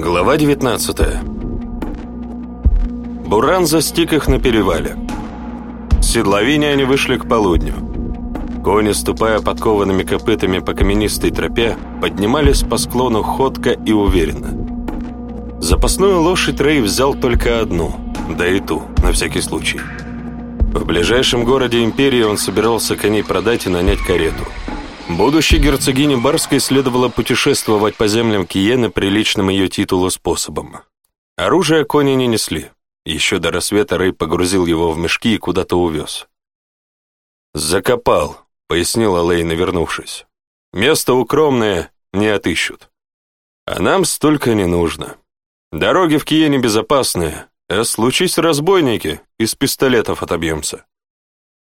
Глава 19 Буран застиг их на перевале. С они вышли к полудню. Кони, ступая подкованными копытами по каменистой тропе, поднимались по склону ходко и уверенно. Запасную лошадь Рэй взял только одну, да и ту, на всякий случай. В ближайшем городе Империи он собирался коней продать и нанять карету – Будущей герцогине Барской следовало путешествовать по землям Киены приличным ее титулу способом. Оружие кони не несли. Еще до рассвета Рэй погрузил его в мешки и куда-то увез. «Закопал», — пояснила Лейна, вернувшись. «Место укромное, не отыщут. А нам столько не нужно. Дороги в Киене безопасные, а случись разбойники, из пистолетов отобьемся.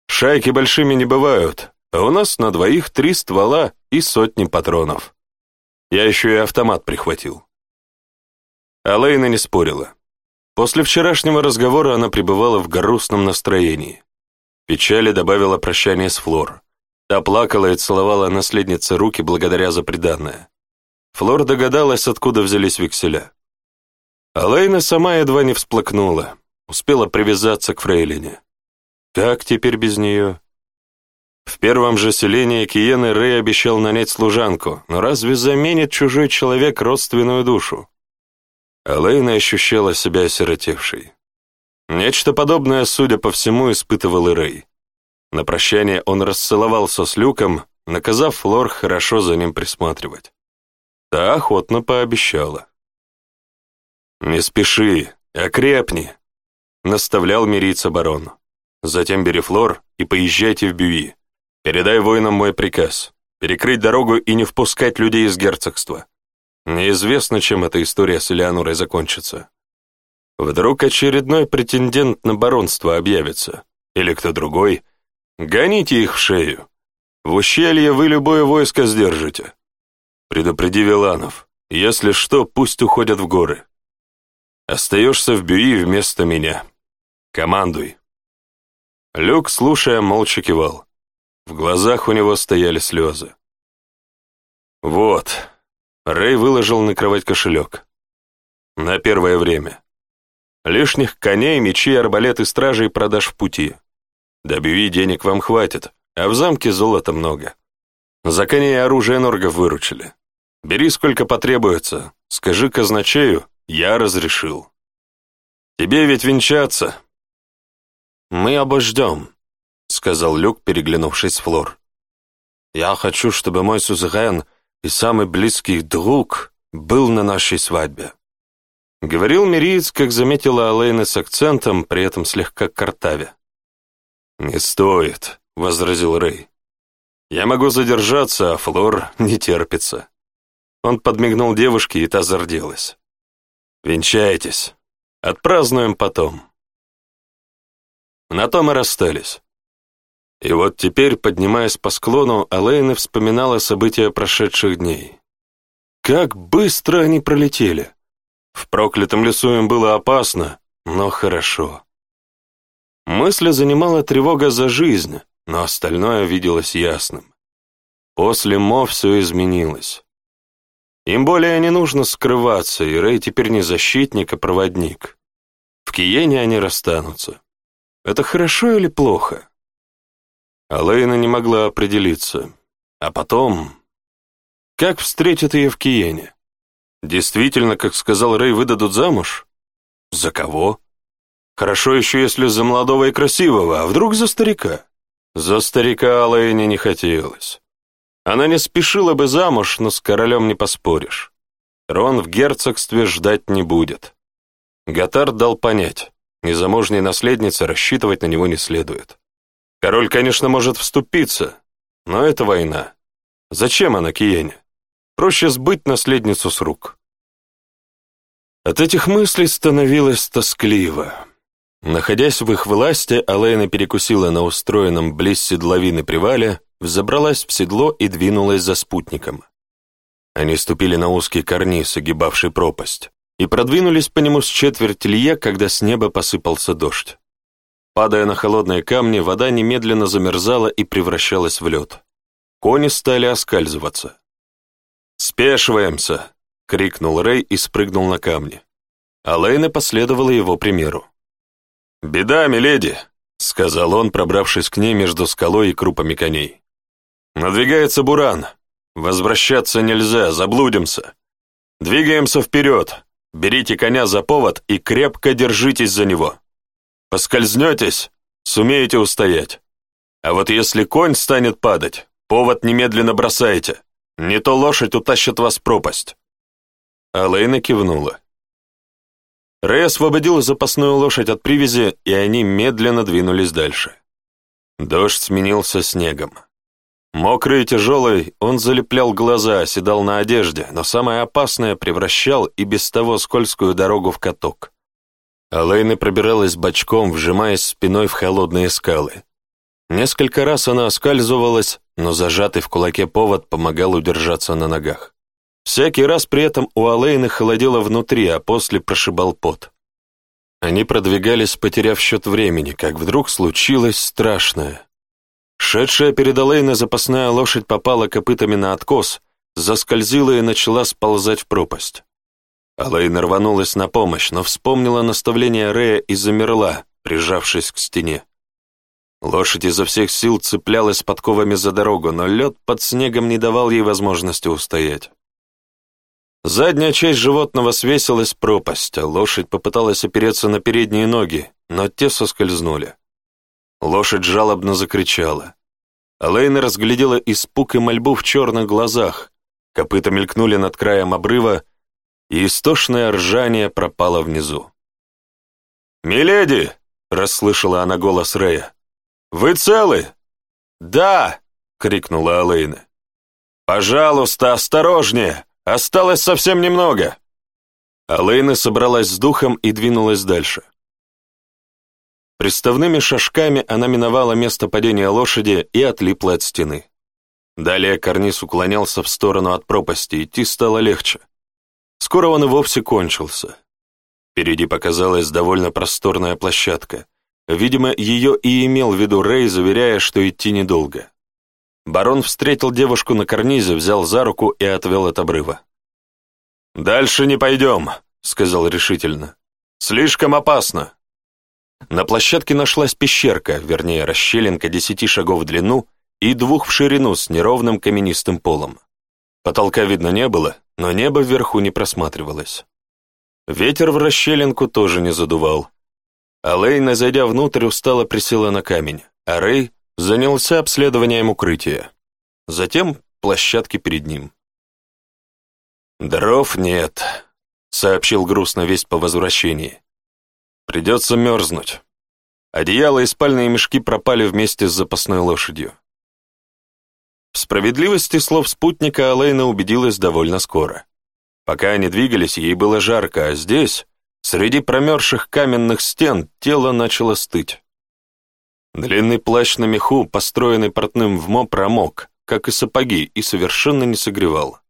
Шайки большими не бывают, а у нас на двоих три ствола и сотни патронов. Я еще и автомат прихватил. Алейна не спорила. После вчерашнего разговора она пребывала в грустном настроении. Печали добавила прощание с Флор. Та плакала и целовала наследнице руки благодаря за приданное. Флор догадалась, откуда взялись векселя. Алейна сама едва не всплакнула, успела привязаться к фрейлине. Как теперь без нее? В первом же селении Киены Рэй обещал нанять служанку, но разве заменит чужой человек родственную душу? Элейна ощущала себя осиротевшей. Нечто подобное, судя по всему, испытывал и Рэй. На прощание он расцеловался с Люком, наказав Флор хорошо за ним присматривать. Та охотно пообещала. «Не спеши, окрепни», — наставлял мириться барон. «Затем бери Флор и поезжайте в Бюи. Передай воинам мой приказ. Перекрыть дорогу и не впускать людей из герцогства. Неизвестно, чем эта история с Элеонорой закончится. Вдруг очередной претендент на баронство объявится. Или кто другой. Гоните их в шею. В ущелье вы любое войско сдержите. Предупреди Виланов. Если что, пусть уходят в горы. Остаешься в Бюи вместо меня. Командуй. Люк, слушая, молча кивал. В глазах у него стояли слезы. «Вот», — Рэй выложил на кровать кошелек. «На первое время. Лишних коней, мечей, арбалеты, стражей продаж в пути. Добиви денег вам хватит, а в замке золота много. За коней и оружие норгов выручили. Бери сколько потребуется, скажи казначею, я разрешил. Тебе ведь венчаться. Мы обождем, сказал Люк, переглянувшись с Флор. «Я хочу, чтобы мой сузерен и самый близкий друг был на нашей свадьбе». Говорил Мириец, как заметила Алейна с акцентом, при этом слегка картаве. «Не стоит», — возразил Рэй. «Я могу задержаться, а Флор не терпится». Он подмигнул девушке, и та зарделась. «Венчайтесь. Отпразднуем потом». На том и расстались. И вот теперь, поднимаясь по склону, Алэйна вспоминала события прошедших дней. Как быстро они пролетели! В проклятом лесу им было опасно, но хорошо. Мысли занимала тревога за жизнь, но остальное виделось ясным. После Мо все изменилось. Им более не нужно скрываться, и Рэй теперь не защитник, а проводник. В Киене они расстанутся. Это хорошо или плохо? Алэйна не могла определиться. А потом... Как встретят ее в Киене? Действительно, как сказал Рэй, выдадут замуж? За кого? Хорошо еще, если за молодого и красивого, а вдруг за старика? За старика Алэйне не хотелось. Она не спешила бы замуж, но с королем не поспоришь. Рон в герцогстве ждать не будет. Готард дал понять, незамужней наследнице рассчитывать на него не следует. Король, конечно, может вступиться, но это война. Зачем она Киене? Проще сбыть наследницу с рук. От этих мыслей становилось тоскливо. Находясь в их власти, Алэйна перекусила на устроенном близ седловины привале, взобралась в седло и двинулась за спутником. Они ступили на узкий карниз, огибавший пропасть, и продвинулись по нему с четверть лье, когда с неба посыпался дождь. Падая на холодные камни, вода немедленно замерзала и превращалась в лед. Кони стали оскальзываться. «Спешиваемся!» — крикнул Рэй и спрыгнул на камни. Алэйна последовала его примеру. «Беда, миледи!» — сказал он, пробравшись к ней между скалой и крупами коней. «Надвигается буран. Возвращаться нельзя, заблудимся. Двигаемся вперед. Берите коня за повод и крепко держитесь за него». Поскользнетесь, сумеете устоять. А вот если конь станет падать, повод немедленно бросайте. Не то лошадь утащит вас в пропасть. Алэйна кивнула. Рэй освободил запасную лошадь от привязи, и они медленно двинулись дальше. Дождь сменился снегом. Мокрый и тяжелый, он залеплял глаза, оседал на одежде, но самое опасное превращал и без того скользкую дорогу в каток. Алейна пробиралась бочком, вжимаясь спиной в холодные скалы. Несколько раз она оскальзывалась, но зажатый в кулаке повод помогал удержаться на ногах. Всякий раз при этом у Алейны холодело внутри, а после прошибал пот. Они продвигались, потеряв счет времени, как вдруг случилось страшное. Шедшая перед Алейной запасная лошадь попала копытами на откос, заскользила и начала сползать в пропасть. Алэйна рванулась на помощь, но вспомнила наставление Рея и замерла, прижавшись к стене. Лошадь изо всех сил цеплялась подковами за дорогу, но лед под снегом не давал ей возможности устоять. Задняя часть животного свесилась пропасть, а лошадь попыталась опереться на передние ноги, но те соскользнули. Лошадь жалобно закричала. Алэйна разглядела испуг и мольбу в черных глазах. Копыта мелькнули над краем обрыва, и истошное ржание пропало внизу. «Миледи!» — расслышала она голос Рея. «Вы целы?» «Да!» — крикнула Алэйна. «Пожалуйста, осторожнее! Осталось совсем немного!» Алэйна собралась с духом и двинулась дальше. Приставными шажками она миновала место падения лошади и отлипла от стены. Далее карниз уклонялся в сторону от пропасти, идти стало легче. Скоро он и вовсе кончился. Впереди показалась довольно просторная площадка. Видимо, ее и имел в виду Рэй, заверяя, что идти недолго. Барон встретил девушку на карнизе, взял за руку и отвел от обрыва. «Дальше не пойдем», — сказал решительно. «Слишком опасно». На площадке нашлась пещерка, вернее, расщелинка десяти шагов в длину и двух в ширину с неровным каменистым полом. Потолка видно не было, но небо вверху не просматривалось. Ветер в расщелинку тоже не задувал. Алейна, зайдя внутрь, устало присела на камень, а Рэй занялся обследованием укрытия. Затем площадки перед ним. «Дров нет», — сообщил грустно весть по возвращении. «Придется мерзнуть. Одеяло и спальные мешки пропали вместе с запасной лошадью. В справедливости слов спутника Алейна убедилась довольно скоро. Пока они двигались, ей было жарко, а здесь, среди промерзших каменных стен, тело начало стыть. Длинный плащ на меху, построенный портным в МО, промок, как и сапоги, и совершенно не согревал.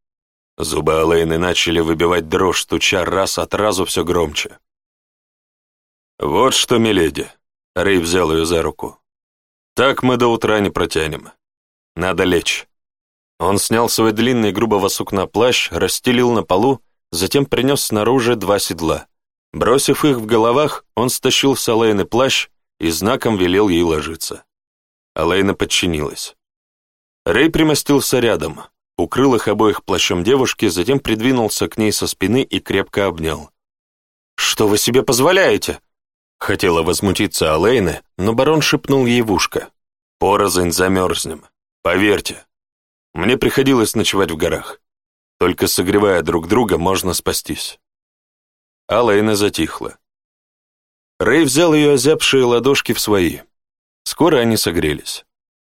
Зубы Алэйны начали выбивать дрожь, стуча раз от разу все громче. «Вот что, миледи!» — Рэй взял ее за руку. «Так мы до утра не протянем. Надо лечь. Он снял свой длинный грубого сукна плащ, расстелил на полу, затем принес снаружи два седла. Бросив их в головах, он стащил с Алэйны плащ и знаком велел ей ложиться. Алэйна подчинилась. Рэй примостился рядом, укрыл их обоих плащом девушки, затем придвинулся к ней со спины и крепко обнял. «Что вы себе позволяете?» Хотела возмутиться Алэйна, но барон шепнул ей в ушко. «Порознь замерзнем». Поверьте, мне приходилось ночевать в горах. Только согревая друг друга, можно спастись. Алайна затихла. Рэй взял ее озябшие ладошки в свои. Скоро они согрелись.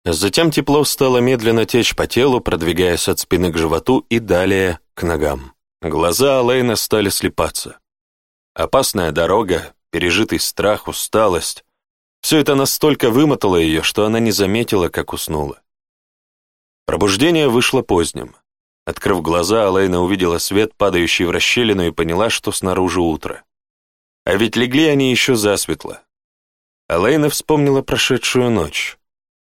Затем тепло стало медленно течь по телу, продвигаясь от спины к животу и далее к ногам. Глаза Алейна стали слепаться. Опасная дорога, пережитый страх, усталость — все это настолько вымотало ее, что она не заметила, как уснула. Пробуждение вышло поздним. Открыв глаза, Алайна увидела свет, падающий в расщелину, и поняла, что снаружи утро. А ведь легли они еще засветло. Алайна вспомнила прошедшую ночь.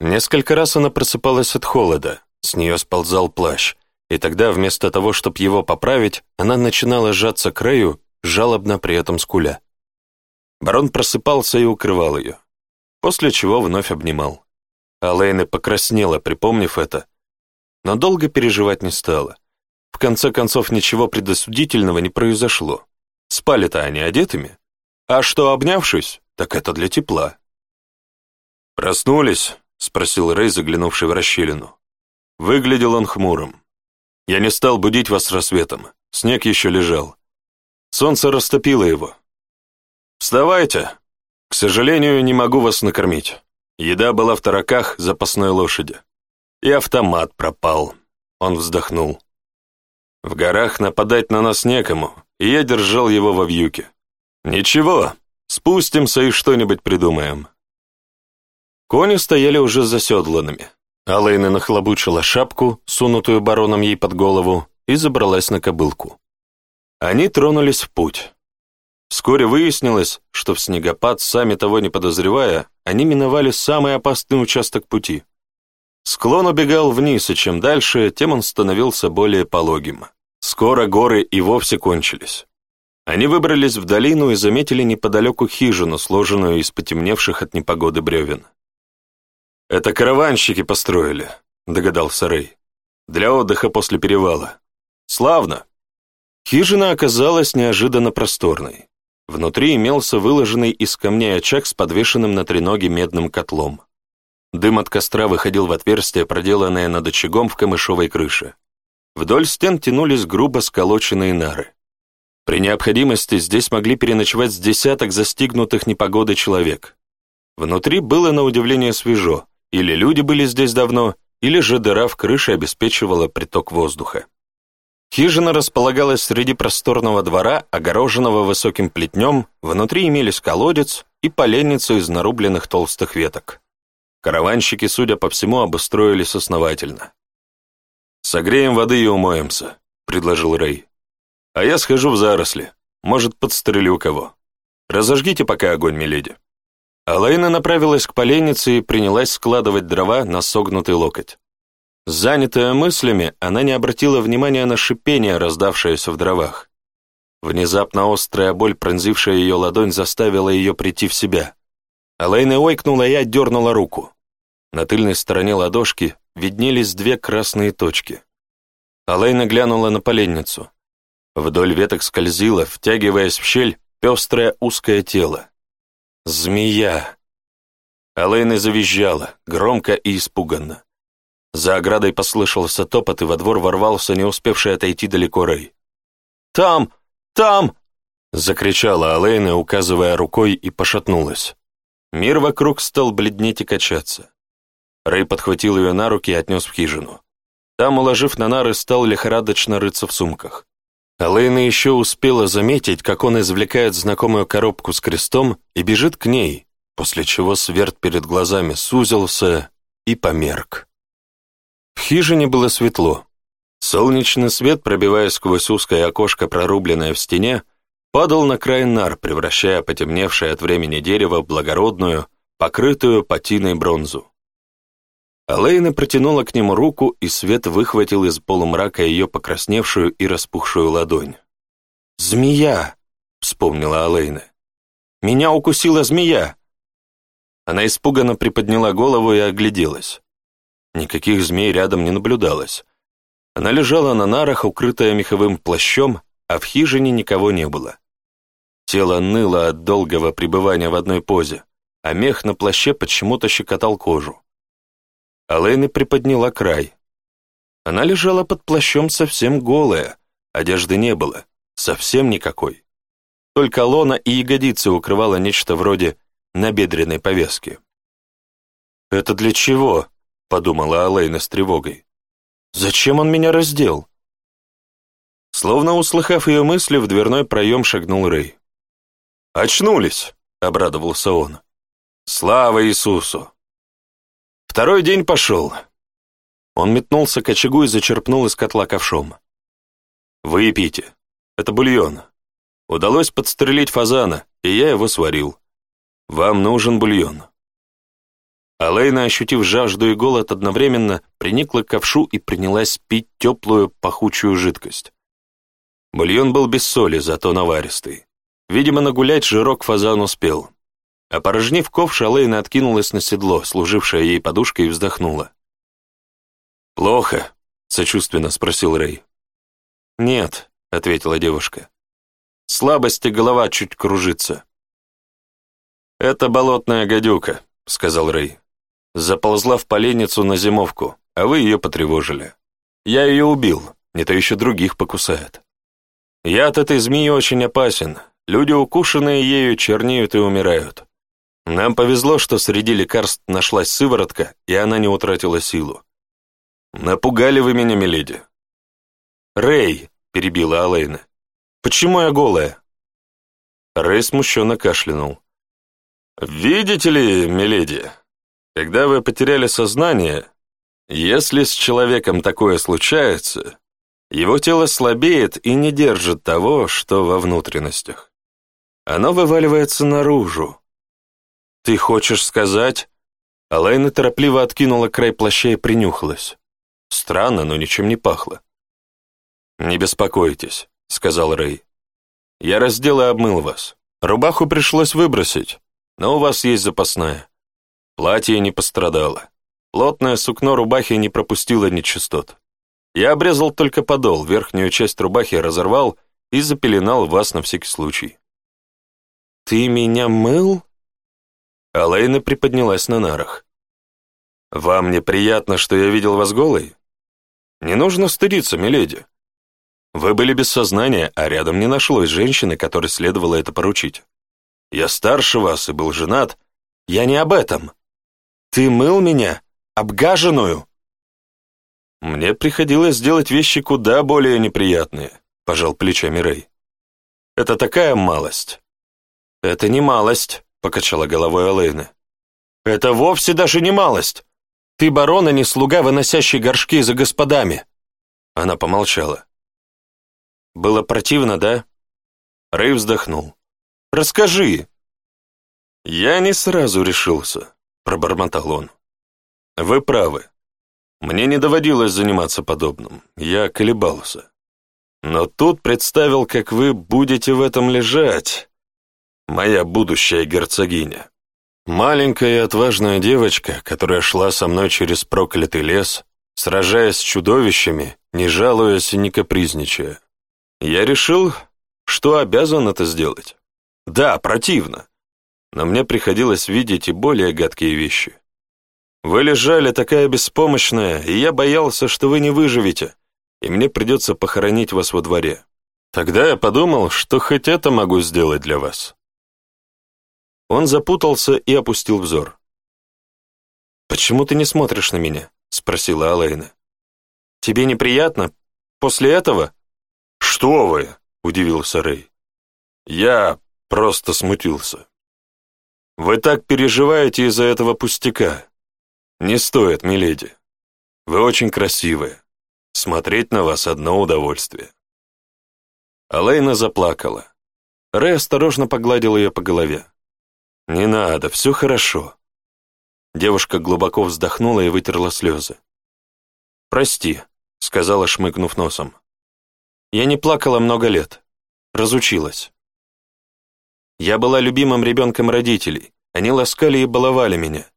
Несколько раз она просыпалась от холода, с нее сползал плащ, и тогда, вместо того, чтобы его поправить, она начинала сжаться к Рэю жалобно при этом скуля. Барон просыпался и укрывал ее, после чего вновь обнимал. Алэйна покраснела, припомнив это, но долго переживать не стала. В конце концов, ничего предосудительного не произошло. Спали-то они одетыми. А что, обнявшись, так это для тепла. «Проснулись?» — спросил Рэй, заглянувший в расщелину. Выглядел он хмурым. «Я не стал будить вас рассветом. Снег еще лежал. Солнце растопило его. Вставайте! К сожалению, не могу вас накормить. Еда была в тараках запасной лошади. И автомат пропал. Он вздохнул. В горах нападать на нас некому, и я держал его во вьюке. Ничего, спустимся и что-нибудь придумаем. Кони стояли уже заседланными. Алэйна нахлобучила шапку, сунутую бароном ей под голову, и забралась на кобылку. Они тронулись в путь. Вскоре выяснилось, что в снегопад, сами того не подозревая, они миновали самый опасный участок пути. Склон убегал вниз, и чем дальше, тем он становился более пологим. Скоро горы и вовсе кончились. Они выбрались в долину и заметили неподалеку хижину, сложенную из потемневших от непогоды бревен. «Это караванщики построили», — догадался Рэй. «Для отдыха после перевала. Славно!» Хижина оказалась неожиданно просторной. Внутри имелся выложенный из камня очаг с подвешенным на треноге медным котлом. Дым от костра выходил в отверстие, проделанное над очагом в камышовой крыше. Вдоль стен тянулись грубо сколоченные нары. При необходимости здесь могли переночевать с десяток застигнутых непогодой человек. Внутри было на удивление свежо, или люди были здесь давно, или же дыра в крыше обеспечивала приток воздуха. Хижина располагалась среди просторного двора, огороженного высоким плетнем, внутри имелись колодец и поленница из нарубленных толстых веток. Караванщики, судя по всему, обустроились основательно. «Согреем воды и умоемся», — предложил Рэй. «А я схожу в заросли. Может, подстрелю кого. Разожгите пока огонь, миледи». Алайна направилась к поленнице и принялась складывать дрова на согнутый локоть. Занятая мыслями, она не обратила внимания на шипение, раздавшееся в дровах. Внезапно острая боль, пронзившая ее ладонь, заставила ее прийти в себя. Алэйна ойкнула и отдернула руку. На тыльной стороне ладошки виднелись две красные точки. Алэйна глянула на поленницу. Вдоль веток скользило, втягиваясь в щель, пестрое узкое тело. «Змея!» Алэйна завизжала, громко и испуганно. За оградой послышался топот, и во двор ворвался не успевший отойти далеко Рэй. «Там! Там!» — закричала Алэйна, указывая рукой, и пошатнулась. Мир вокруг стал бледнеть и качаться. Рэй подхватил ее на руки и отнес в хижину. Там, уложив на нары, стал лихорадочно рыться в сумках. Элэйна еще успела заметить, как он извлекает знакомую коробку с крестом и бежит к ней, после чего сверт перед глазами сузился и померк. В хижине было светло. Солнечный свет, пробиваясь сквозь узкое окошко, прорубленное в стене, падал на край нар, превращая потемневшее от времени дерево в благородную, покрытую патиной бронзу. Алейна протянула к нему руку, и свет выхватил из полумрака ее покрасневшую и распухшую ладонь. «Змея!» — вспомнила Алейна. «Меня укусила змея!» Она испуганно приподняла голову и огляделась. Никаких змей рядом не наблюдалось. Она лежала на нарах, укрытая меховым плащом, а в хижине никого не было. Тело ныло от долгого пребывания в одной позе, а мех на плаще почему-то щекотал кожу. Алэйна приподняла край. Она лежала под плащом совсем голая, одежды не было, совсем никакой. Только лона и ягодицы укрывала нечто вроде набедренной повязки. «Это для чего?» — подумала Алэйна с тревогой. «Зачем он меня раздел?» Словно услыхав ее мысли, в дверной проем шагнул Рэй. «Очнулись!» — обрадовался он. «Слава Иисусу!» «Второй день пошел!» Он метнулся к очагу и зачерпнул из котла ковшом. «Выпейте. Это бульон. Удалось подстрелить фазана, и я его сварил. Вам нужен бульон». Алейна, ощутив жажду и голод одновременно, приникла к ковшу и принялась пить теплую, пахучую жидкость. Бульон был без соли, зато наваристый. Видимо, нагулять жирок фазан успел. Опорожнив ковш, Алэйна откинулась на седло, служившее ей подушкой, и вздохнула. «Плохо?» — сочувственно спросил Рэй. «Нет», — ответила девушка. «Слабость и голова чуть кружится». «Это болотная гадюка», — сказал Рэй. «Заползла в поленницу на зимовку, а вы ее потревожили. Я ее убил, не то еще других покусает». Яд этой змеи очень опасен. Люди, укушенные ею, чернеют и умирают. Нам повезло, что среди лекарств нашлась сыворотка, и она не утратила силу. Напугали вы меня, миледи. Рэй, перебила Алейна. Почему я голая? Рэй смущенно кашлянул. Видите ли, миледи, когда вы потеряли сознание, если с человеком такое случается, его тело слабеет и не держит того, что во внутренностях. Оно вываливается наружу. «Ты хочешь сказать?» Алайна торопливо откинула край плаща и принюхалась. Странно, но ничем не пахло. «Не беспокойтесь», — сказал Рэй. «Я раздел и обмыл вас. Рубаху пришлось выбросить, но у вас есть запасная. Платье не пострадало. Плотное сукно рубахи не пропустило нечистот. Я обрезал только подол, верхнюю часть рубахи разорвал и запеленал вас на всякий случай. «Ты меня мыл?» Алейна приподнялась на нарах. «Вам неприятно, что я видел вас голой? Не нужно стыдиться, миледи. Вы были без сознания, а рядом не нашлось женщины, которой следовало это поручить. Я старше вас и был женат. Я не об этом. Ты мыл меня, обгаженную!» «Мне приходилось сделать вещи куда более неприятные», — пожал плечами Рэй. «Это такая малость». «Это не малость», — покачала головой Алэйна. «Это вовсе даже не малость. Ты барон, а не слуга, выносящий горшки за господами». Она помолчала. «Было противно, да?» Рэй вздохнул. «Расскажи». «Я не сразу решился», — пробормотал он. «Вы правы. Мне не доводилось заниматься подобным, я колебался. Но тут представил, как вы будете в этом лежать. Моя будущая герцогиня. Маленькая и отважная девочка, которая шла со мной через проклятый лес, сражаясь с чудовищами, не жалуясь и не капризничая. Я решил, что обязан это сделать. Да, противно. Но мне приходилось видеть и более гадкие вещи. Вы лежали такая беспомощная, и я боялся, что вы не выживете, и мне придется похоронить вас во дворе. Тогда я подумал, что хоть это могу сделать для вас». Он запутался и опустил взор. «Почему ты не смотришь на меня?» — спросила Алэйна. «Тебе неприятно? После этого?» «Что вы!» — удивился Рэй. «Я просто смутился. Вы так переживаете из-за этого пустяка. «Не стоит, миледи. Вы очень красивая. Смотреть на вас одно удовольствие». Алейна заплакала. Рэй осторожно погладил ее по голове. «Не надо, все хорошо». Девушка глубоко вздохнула и вытерла слезы. «Прости», — сказала, шмыгнув носом. «Я не плакала много лет. Разучилась. Я была любимым ребенком родителей. Они ласкали и баловали меня.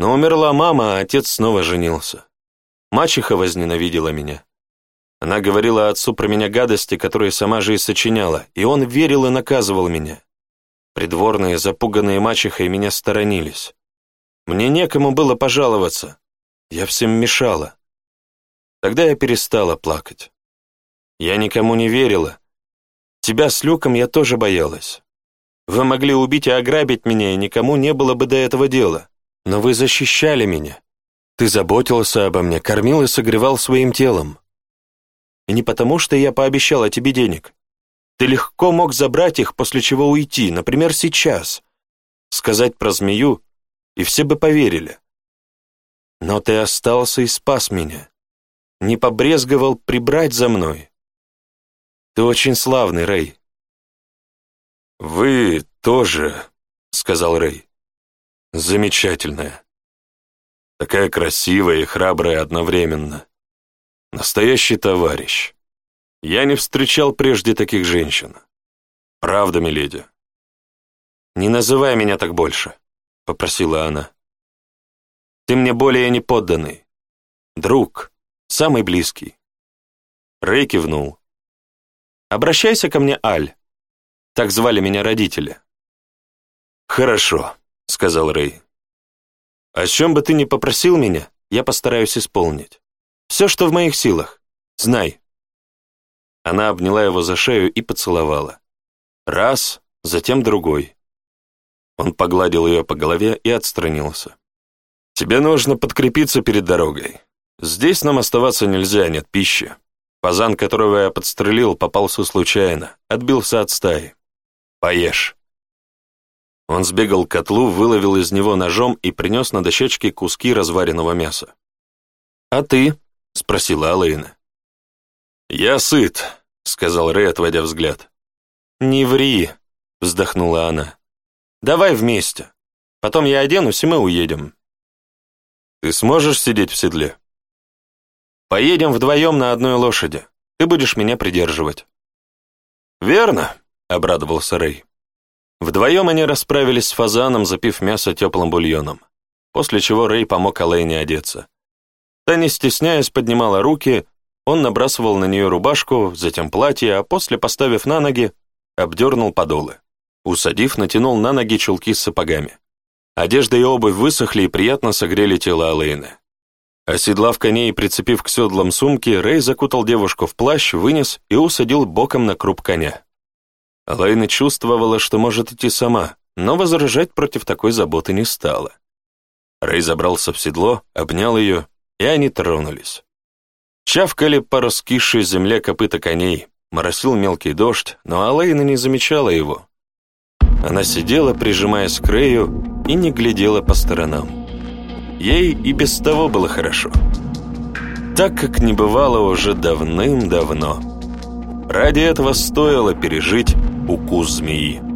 Но умерла мама, а отец снова женился. Мачеха возненавидела меня. Она говорила отцу про меня гадости, которые сама же и сочиняла, и он верил и наказывал меня. Придворные, запуганные мачехой, меня сторонились. Мне некому было пожаловаться. Я всем мешала. Тогда я перестала плакать. Я никому не верила. Тебя с Люком я тоже боялась. Вы могли убить и ограбить меня, и никому не было бы до этого дела но вы защищали меня. Ты заботился обо мне, кормил и согревал своим телом. И не потому, что я пообещала тебе денег. Ты легко мог забрать их, после чего уйти, например, сейчас. Сказать про змею, и все бы поверили. Но ты остался и спас меня. Не побрезговал прибрать за мной. Ты очень славный, Рэй. «Вы тоже», — сказал Рэй. Замечательная. Такая красивая и храбрая одновременно. Настоящий товарищ. Я не встречал прежде таких женщин. Правда, миледи? «Не называй меня так больше», — попросила она. «Ты мне более не подданный. Друг, самый близкий». Рэй кивнул. «Обращайся ко мне, Аль. Так звали меня родители». «Хорошо», — сказал Рэй. «О чем бы ты ни попросил меня, я постараюсь исполнить. Все, что в моих силах. Знай». Она обняла его за шею и поцеловала. Раз, затем другой. Он погладил ее по голове и отстранился. «Тебе нужно подкрепиться перед дорогой. Здесь нам оставаться нельзя, нет пищи. Фазан, которого я подстрелил, попался случайно, отбился от стаи. Поешь». Он сбегал к котлу, выловил из него ножом и принес на дощечке куски разваренного мяса. «А ты?» — спросила Алэйна. «Я сыт», — сказал Рэй, отводя взгляд. «Не ври», — вздохнула она. «Давай вместе. Потом я оденусь, и мы уедем». «Ты сможешь сидеть в седле?» «Поедем вдвоем на одной лошади. Ты будешь меня придерживать». «Верно», — обрадовался Рэй. Вдвоем они расправились с фазаном, запив мясо теплым бульоном, после чего Рэй помог Алэйне одеться. Та, не стесняясь, поднимала руки, он набрасывал на нее рубашку, затем платье, а после, поставив на ноги, обдернул подолы. Усадив, натянул на ноги чулки с сапогами. Одежда и обувь высохли и приятно согрели тело Алэйны. Оседлав коней и прицепив к седлам сумки, Рэй закутал девушку в плащ, вынес и усадил боком на круп коня. Лейна чувствовала, что может идти сама, но возражать против такой заботы не стала. Рэй забрался в седло, обнял ее, и они тронулись. Чавкали по раскисшей земле копыта коней, моросил мелкий дождь, но Алейна не замечала его. Она сидела, прижимаясь к Рэю, и не глядела по сторонам. Ей и без того было хорошо. Так как не бывало уже давным-давно. Ради этого стоило пережить укус змеи.